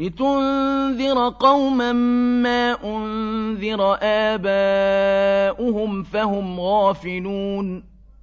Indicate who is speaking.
Speaker 1: لِتُنذِرَ قَوْمًا مَّا أُنذِرَ آبَاؤُهُمْ فَهُمْ غَافِلُونَ